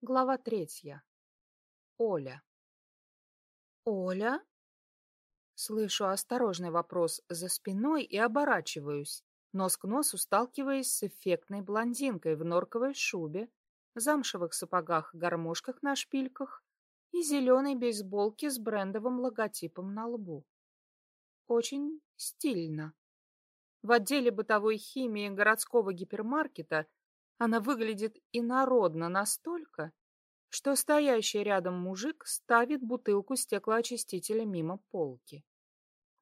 Глава третья. Оля. «Оля?» Слышу осторожный вопрос за спиной и оборачиваюсь, нос к носу сталкиваясь с эффектной блондинкой в норковой шубе, замшевых сапогах-гармошках на шпильках и зеленой бейсболке с брендовым логотипом на лбу. Очень стильно. В отделе бытовой химии городского гипермаркета она выглядит инородно настолько, что стоящий рядом мужик ставит бутылку стеклоочистителя мимо полки.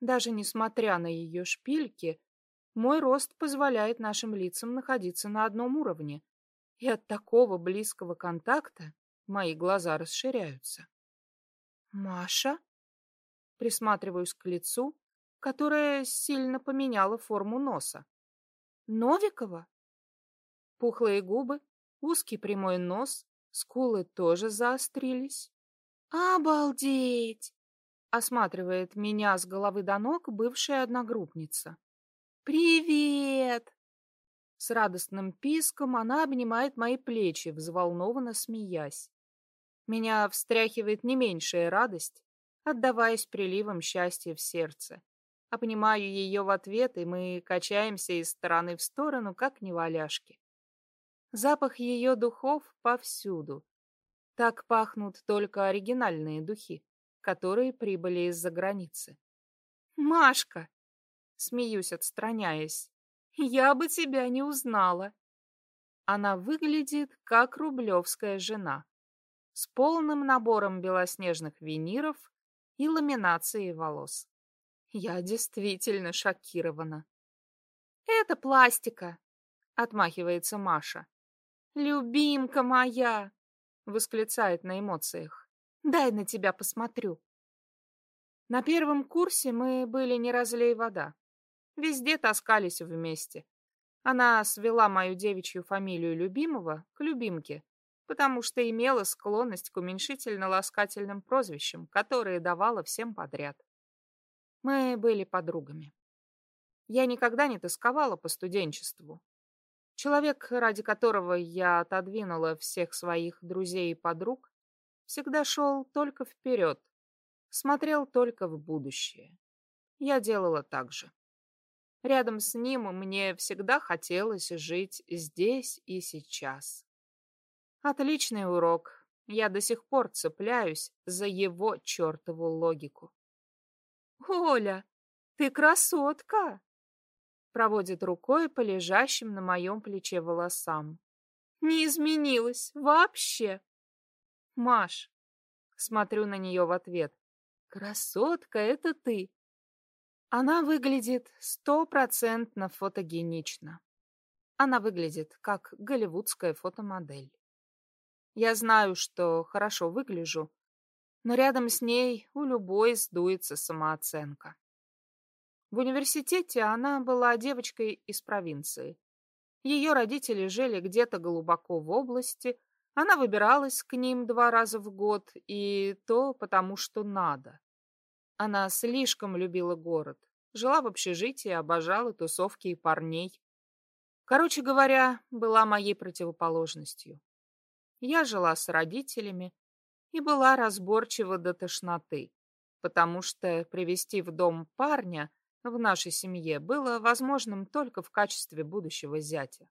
Даже несмотря на ее шпильки, мой рост позволяет нашим лицам находиться на одном уровне, и от такого близкого контакта мои глаза расширяются. «Маша?» Присматриваюсь к лицу, которое сильно поменяло форму носа. «Новикова?» Пухлые губы, узкий прямой нос, скулы тоже заострились. «Обалдеть!» — осматривает меня с головы до ног бывшая одногруппница. «Привет!» С радостным писком она обнимает мои плечи, взволнованно смеясь. Меня встряхивает не меньшая радость, отдаваясь приливам счастья в сердце. Обнимаю ее в ответ, и мы качаемся из стороны в сторону, как неваляшки. Запах ее духов повсюду. Так пахнут только оригинальные духи, которые прибыли из-за границы. «Машка!» — смеюсь, отстраняясь. «Я бы тебя не узнала!» Она выглядит как рублевская жена, с полным набором белоснежных виниров и ламинацией волос. Я действительно шокирована. «Это пластика!» — отмахивается Маша. «Любимка моя!» — восклицает на эмоциях. «Дай на тебя посмотрю». На первом курсе мы были не разлей вода. Везде таскались вместе. Она свела мою девичью фамилию любимого к любимке, потому что имела склонность к уменьшительно-ласкательным прозвищам, которые давала всем подряд. Мы были подругами. Я никогда не тосковала по студенчеству, Человек, ради которого я отодвинула всех своих друзей и подруг, всегда шел только вперед, смотрел только в будущее. Я делала так же. Рядом с ним мне всегда хотелось жить здесь и сейчас. Отличный урок. Я до сих пор цепляюсь за его чертову логику. «Оля, ты красотка!» Проводит рукой по лежащим на моем плече волосам. Не изменилась вообще. Маш, смотрю на нее в ответ. Красотка, это ты. Она выглядит стопроцентно фотогенично. Она выглядит как голливудская фотомодель. Я знаю, что хорошо выгляжу, но рядом с ней у любой сдуется самооценка. В университете она была девочкой из провинции. Ее родители жили где-то глубоко в области, она выбиралась к ним два раза в год, и то потому, что надо. Она слишком любила город, жила в общежитии, обожала тусовки и парней. Короче говоря, была моей противоположностью. Я жила с родителями и была разборчива до тошноты, потому что привести в дом парня в нашей семье было возможным только в качестве будущего зятя.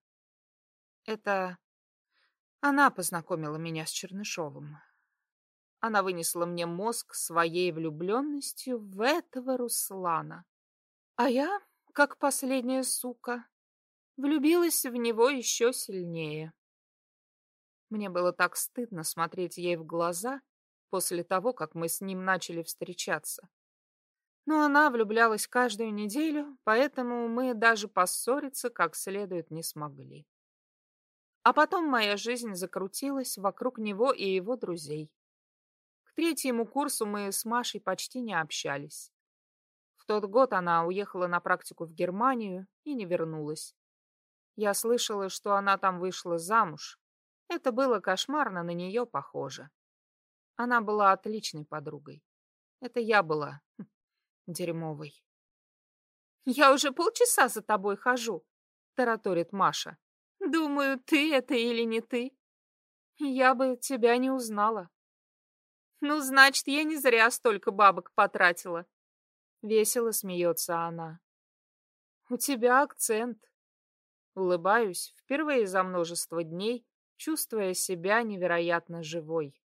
Это она познакомила меня с Чернышовым. Она вынесла мне мозг своей влюбленностью в этого Руслана. А я, как последняя сука, влюбилась в него еще сильнее. Мне было так стыдно смотреть ей в глаза после того, как мы с ним начали встречаться. Но она влюблялась каждую неделю, поэтому мы даже поссориться как следует не смогли. А потом моя жизнь закрутилась вокруг него и его друзей. К третьему курсу мы с Машей почти не общались. В тот год она уехала на практику в Германию и не вернулась. Я слышала, что она там вышла замуж. Это было кошмарно на нее похоже. Она была отличной подругой. Это я была дерьмовый. «Я уже полчаса за тобой хожу», — тараторит Маша. «Думаю, ты это или не ты?» Я бы тебя не узнала. Ну, значит, я не зря столько бабок потратила. Весело смеется она. У тебя акцент. Улыбаюсь впервые за множество дней, чувствуя себя невероятно живой.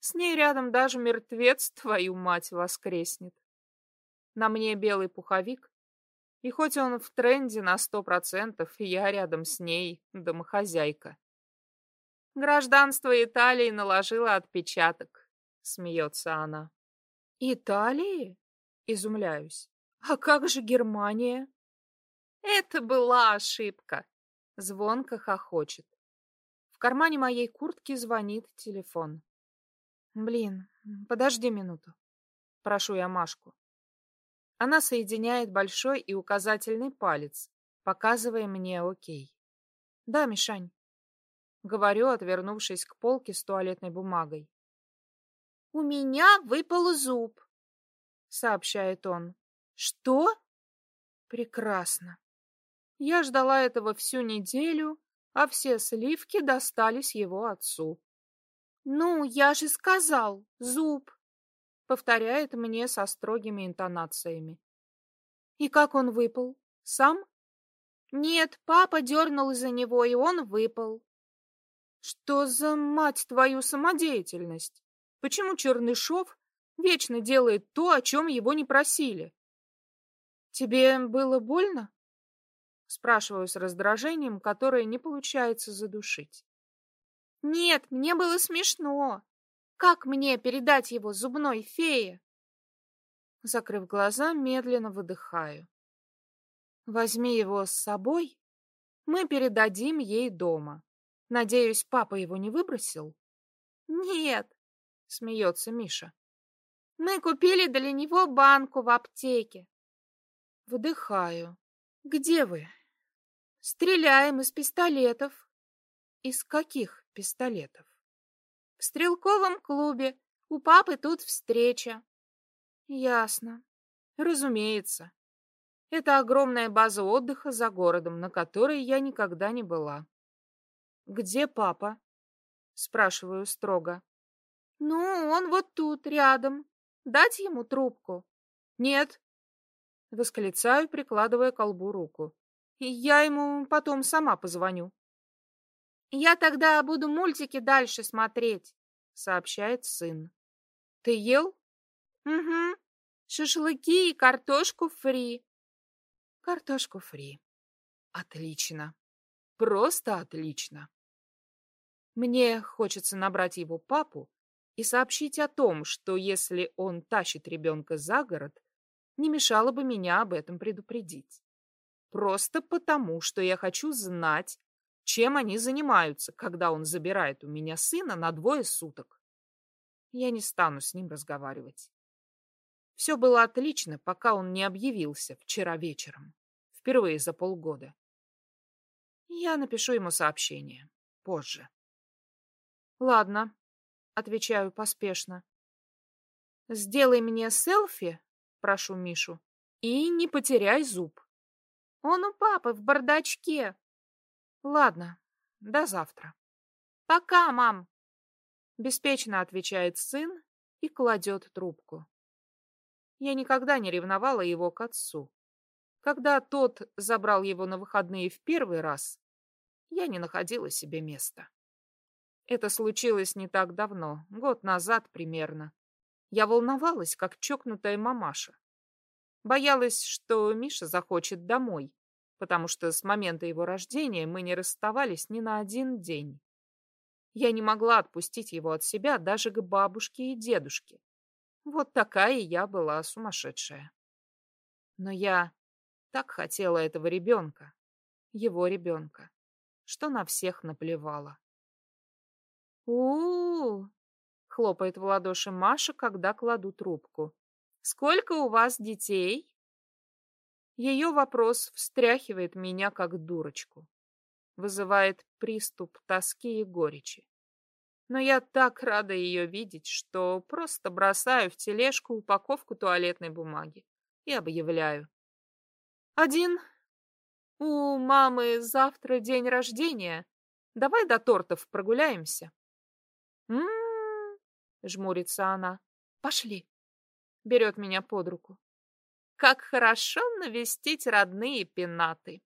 С ней рядом даже мертвец, твою мать, воскреснет. На мне белый пуховик, и хоть он в тренде на сто процентов, я рядом с ней домохозяйка. Гражданство Италии наложило отпечаток, смеется она. Италии? Изумляюсь. А как же Германия? Это была ошибка. Звонко хохочет. В кармане моей куртки звонит телефон. Блин, подожди минуту. Прошу я Машку. Она соединяет большой и указательный палец, показывая мне окей. Да, Мишань. Говорю, отвернувшись к полке с туалетной бумагой. У меня выпал зуб, сообщает он. Что? Прекрасно. Я ждала этого всю неделю, а все сливки достались его отцу. «Ну, я же сказал, зуб!» — повторяет мне со строгими интонациями. «И как он выпал? Сам?» «Нет, папа дернул из-за него, и он выпал». «Что за, мать твою, самодеятельность? Почему Чернышов вечно делает то, о чем его не просили?» «Тебе было больно?» Спрашиваю с раздражением, которое не получается задушить. Нет, мне было смешно. Как мне передать его зубной фее? Закрыв глаза, медленно выдыхаю. Возьми его с собой. Мы передадим ей дома. Надеюсь, папа его не выбросил? Нет, смеется Миша. Мы купили для него банку в аптеке. Выдыхаю. Где вы? Стреляем из пистолетов. Из каких пистолетов. Стрелковом клубе. У папы тут встреча. Ясно. Разумеется. Это огромная база отдыха за городом, на которой я никогда не была. Где папа? Спрашиваю строго. Ну, он вот тут, рядом. Дать ему трубку? Нет. Восклицаю, прикладывая к колбу руку. Я ему потом сама позвоню. Я тогда буду мультики дальше смотреть, сообщает сын. Ты ел? Угу. Шашлыки и картошку фри. Картошку фри. Отлично. Просто отлично. Мне хочется набрать его папу и сообщить о том, что если он тащит ребенка за город, не мешало бы меня об этом предупредить. Просто потому, что я хочу знать, чем они занимаются, когда он забирает у меня сына на двое суток. Я не стану с ним разговаривать. Все было отлично, пока он не объявился вчера вечером, впервые за полгода. Я напишу ему сообщение позже. Ладно, отвечаю поспешно. Сделай мне селфи, прошу Мишу, и не потеряй зуб. Он у папы в бардачке, Ладно, до завтра. Пока, мам. Беспечно отвечает сын и кладет трубку. Я никогда не ревновала его к отцу. Когда тот забрал его на выходные в первый раз, я не находила себе места. Это случилось не так давно, год назад примерно. Я волновалась, как чокнутая мамаша. Боялась, что Миша захочет домой, потому что с момента его рождения мы не расставались ни на один день. Я не могла отпустить его от себя даже к бабушке и дедушке. Вот такая я была сумасшедшая. Но я так хотела этого ребенка, его ребенка, что на всех наплевала. у, -у, хлопает в ладоши Маша, когда кладу трубку. «Сколько у вас детей?» Ее вопрос встряхивает меня как дурочку. Вызывает приступ тоски и горечи. Но я так рада ее видеть, что просто бросаю в тележку упаковку туалетной бумаги и объявляю. Один. У мамы завтра день рождения. Давай до тортов прогуляемся. М-м-м, жмурится она. Пошли. Берет меня под руку. Как хорошо навестить родные пенаты.